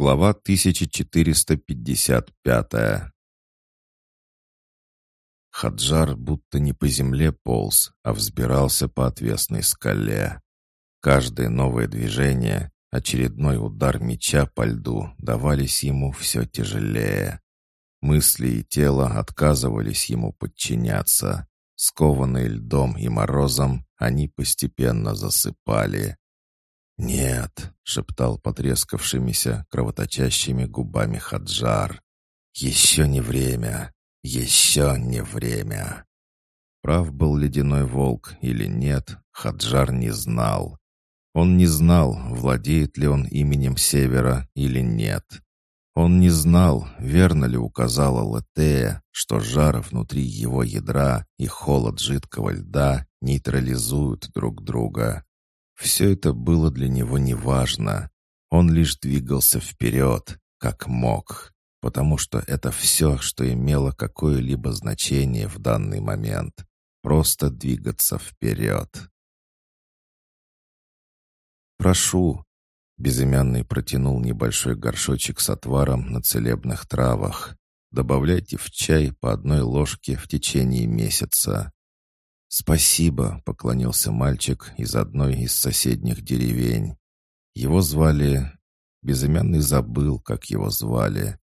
Глава 1455 Хаджар будто не по земле полз, а взбирался по отвесной скале. Каждое новое движение, очередной удар меча по льду давались ему все тяжелее. Мысли и тело отказывались ему подчиняться. Скованные льдом и морозом, они постепенно засыпали. «Нет», — шептал потрескавшимися, кровоточащими губами Хаджар. «Еще не время! Еще не время!» Прав был ледяной волк или нет, Хаджар не знал. Он не знал, владеет ли он именем Севера или нет. Он не знал, верно ли указала Латея, что жар внутри его ядра и холод жидкого льда нейтрализуют друг друга. Все это было для него неважно. Он лишь двигался вперед, как мог, потому что это все, что имело какое-либо значение в данный момент. Просто двигаться вперед. «Прошу!» Безымянный протянул небольшой горшочек с отваром на целебных травах. «Добавляйте в чай по одной ложке в течение месяца. «Спасибо», — поклонился мальчик из одной из соседних деревень. Его звали... Безымянный забыл, как его звали.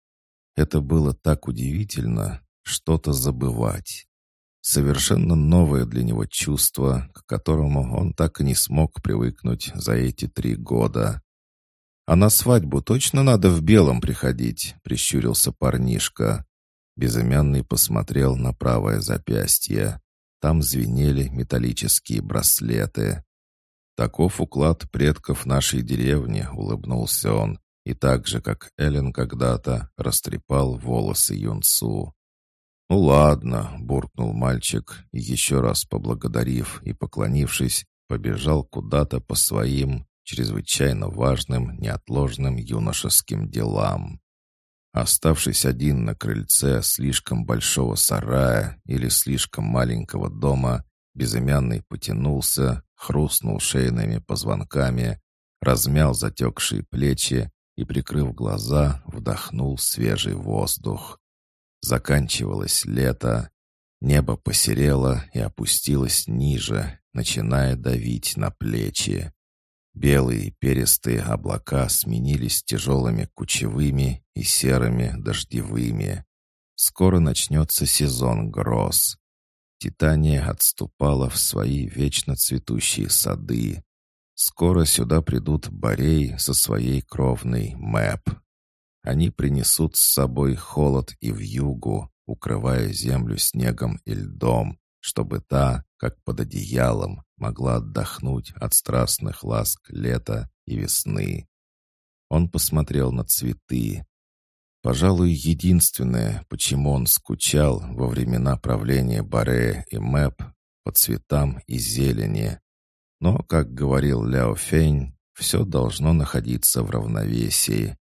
Это было так удивительно, что-то забывать. Совершенно новое для него чувство, к которому он так и не смог привыкнуть за эти три года. «А на свадьбу точно надо в белом приходить?» — прищурился парнишка. Безымянный посмотрел на правое запястье. Там звенели металлические браслеты. «Таков уклад предков нашей деревни», — улыбнулся он, и так же, как Эллен когда-то, растрепал волосы юнцу. «Ну ладно», — буркнул мальчик, еще раз поблагодарив и поклонившись, побежал куда-то по своим, чрезвычайно важным, неотложным юношеским делам. Оставшись один на крыльце слишком большого сарая или слишком маленького дома, безымянный потянулся, хрустнул шейными позвонками, размял затекшие плечи и, прикрыв глаза, вдохнул свежий воздух. Заканчивалось лето, небо посерело и опустилось ниже, начиная давить на плечи. Белые перистые облака сменились тяжелыми кучевыми и серыми дождевыми. Скоро начнется сезон гроз. Титания отступала в свои вечно цветущие сады. Скоро сюда придут Борей со своей кровной Мэп. Они принесут с собой холод и вьюгу, укрывая землю снегом и льдом, чтобы та, как под одеялом, могла отдохнуть от страстных ласк лета и весны. Он посмотрел на цветы. Пожалуй, единственное, почему он скучал во времена правления Баре и Мэп по цветам и зелени. Но, как говорил Ляо Фень, все должно находиться в равновесии.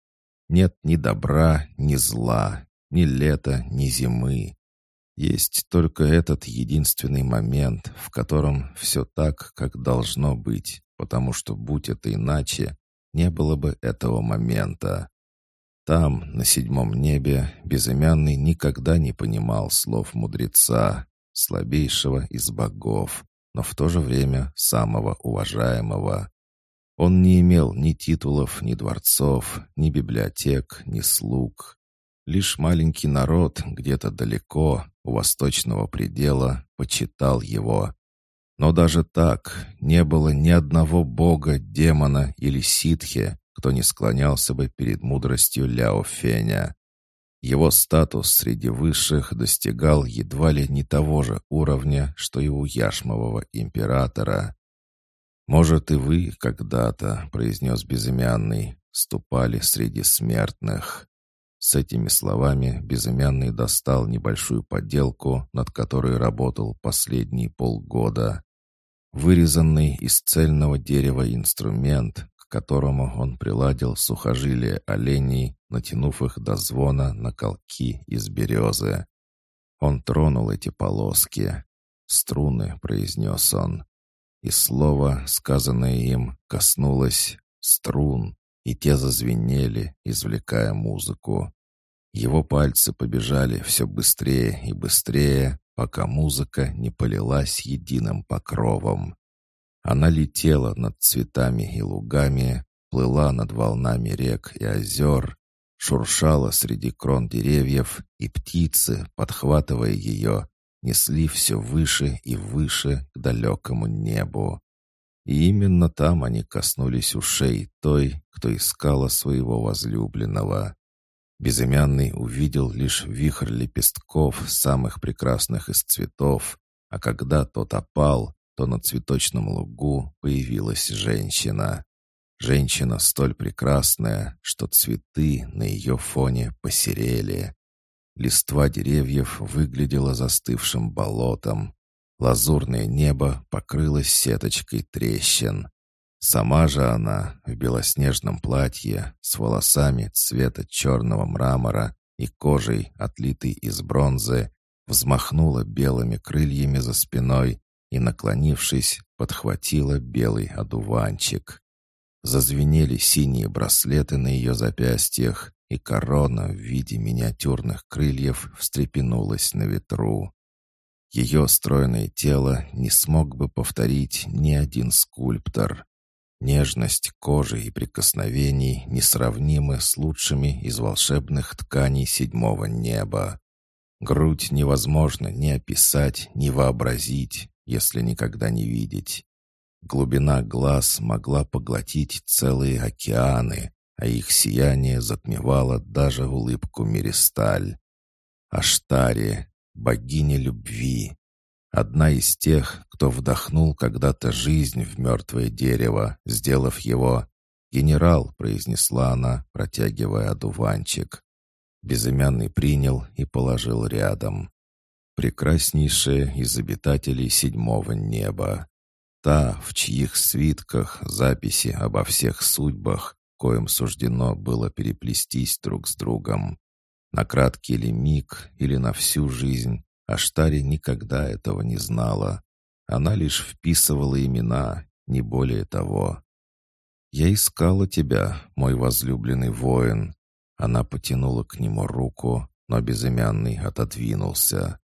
Нет ни добра, ни зла, ни лета, ни зимы. Есть только этот единственный момент, в котором все так, как должно быть, потому что, будь это иначе, не было бы этого момента. Там, на седьмом небе, безымянный никогда не понимал слов мудреца, слабейшего из богов, но в то же время самого уважаемого. Он не имел ни титулов, ни дворцов, ни библиотек, ни слуг. Лишь маленький народ где-то далеко, у восточного предела, почитал его. Но даже так не было ни одного бога, демона или ситхи, кто не склонялся бы перед мудростью Ляо Феня. Его статус среди высших достигал едва ли не того же уровня, что и у Яшмового императора. «Может, и вы когда-то», — произнес безымянный, — «ступали среди смертных». С этими словами безымянный достал небольшую подделку, над которой работал последние полгода. Вырезанный из цельного дерева инструмент, к которому он приладил сухожилия оленей, натянув их до звона на колки из березы. Он тронул эти полоски. «Струны», — произнес он. И слово, сказанное им, коснулось струн, и те зазвенели, извлекая музыку. Его пальцы побежали все быстрее и быстрее, пока музыка не полилась единым покровом. Она летела над цветами и лугами, плыла над волнами рек и озер, шуршала среди крон деревьев, и птицы, подхватывая ее, несли все выше и выше к далекому небу. И именно там они коснулись ушей той, кто искала своего возлюбленного. Безымянный увидел лишь вихрь лепестков, самых прекрасных из цветов, а когда тот опал, то на цветочном лугу появилась женщина. Женщина столь прекрасная, что цветы на ее фоне посерели. Листва деревьев выглядела застывшим болотом. Лазурное небо покрылось сеточкой трещин. Сама же она в белоснежном платье с волосами цвета черного мрамора и кожей, отлитой из бронзы, взмахнула белыми крыльями за спиной и, наклонившись, подхватила белый одуванчик. Зазвенели синие браслеты на ее запястьях, и корона в виде миниатюрных крыльев встрепенулась на ветру. Ее стройное тело не смог бы повторить ни один скульптор. Нежность кожи и прикосновений несравнимы с лучшими из волшебных тканей седьмого неба. Грудь невозможно ни описать, ни вообразить, если никогда не видеть. Глубина глаз могла поглотить целые океаны, а их сияние затмевало даже улыбку Миристаль. Аштари, богиня любви, одна из тех, кто вдохнул когда-то жизнь в мертвое дерево, сделав его «Генерал», — произнесла она, протягивая одуванчик. Безымянный принял и положил рядом. Прекраснейшая из обитателей седьмого неба. Та, в чьих свитках записи обо всех судьбах, коим суждено было переплестись друг с другом. На краткий ли миг или на всю жизнь Аштари никогда этого не знала. Она лишь вписывала имена, не более того. «Я искала тебя, мой возлюбленный воин». Она потянула к нему руку, но безымянный отодвинулся.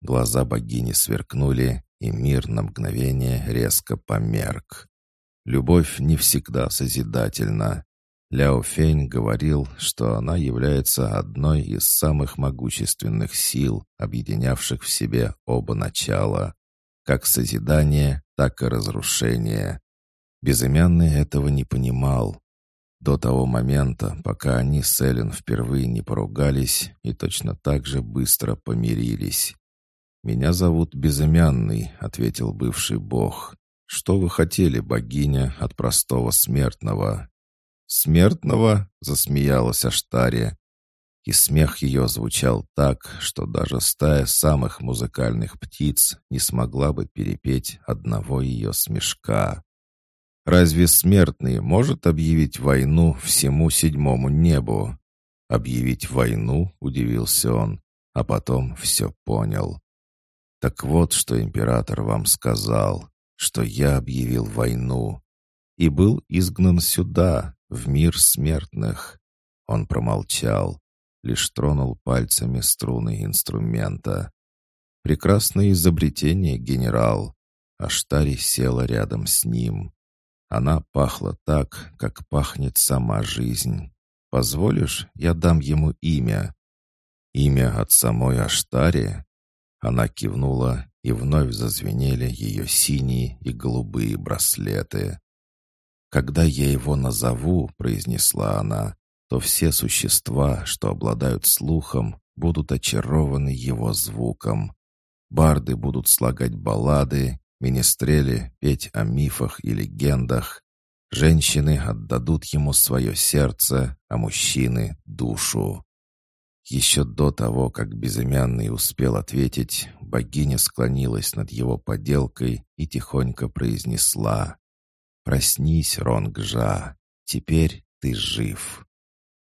Глаза богини сверкнули, и мир на мгновение резко померк. Любовь не всегда созидательна. Ляо Фень говорил, что она является одной из самых могущественных сил, объединявших в себе оба начала, как созидание, так и разрушение. Безымянный этого не понимал. До того момента, пока они с Эллен впервые не поругались и точно так же быстро помирились. «Меня зовут Безымянный», — ответил бывший бог. «Что вы хотели, богиня, от простого смертного?» «Смертного?» — засмеялась Аштария. И смех ее звучал так, что даже стая самых музыкальных птиц не смогла бы перепеть одного ее смешка. «Разве смертный может объявить войну всему седьмому небу?» «Объявить войну?» — удивился он, а потом все понял. Так вот, что император вам сказал, что я объявил войну и был изгнан сюда, в мир смертных. Он промолчал, лишь тронул пальцами струны инструмента. Прекрасное изобретение, генерал. Аштари села рядом с ним. Она пахла так, как пахнет сама жизнь. Позволишь, я дам ему имя? Имя от самой Аштари? Она кивнула, и вновь зазвенели ее синие и голубые браслеты. «Когда я его назову», — произнесла она, «то все существа, что обладают слухом, будут очарованы его звуком. Барды будут слагать баллады, министрели петь о мифах и легендах. Женщины отдадут ему свое сердце, а мужчины — душу. Еще до того, как безымянный успел ответить, богиня склонилась над его поделкой и тихонько произнесла «Проснись, Ронгжа, теперь ты жив».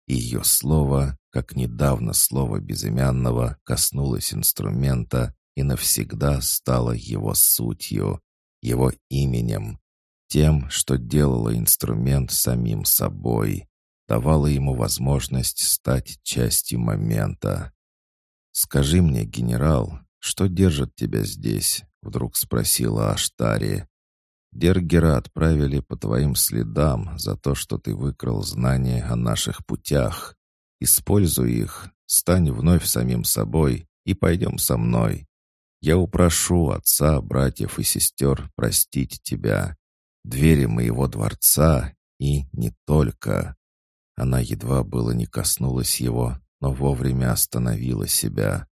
Ее слово, как недавно слово безымянного, коснулось инструмента и навсегда стало его сутью, его именем, тем, что делало инструмент самим собой. давала ему возможность стать частью момента. «Скажи мне, генерал, что держит тебя здесь?» — вдруг спросила Аштари. «Дергера отправили по твоим следам за то, что ты выкрал знания о наших путях. Используй их, стань вновь самим собой и пойдем со мной. Я упрошу отца, братьев и сестер простить тебя. Двери моего дворца и не только». Она едва было не коснулась его, но вовремя остановила себя.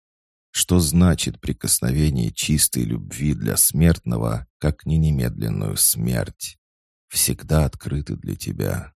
Что значит прикосновение чистой любви для смертного, как не немедленную смерть? Всегда открыты для тебя.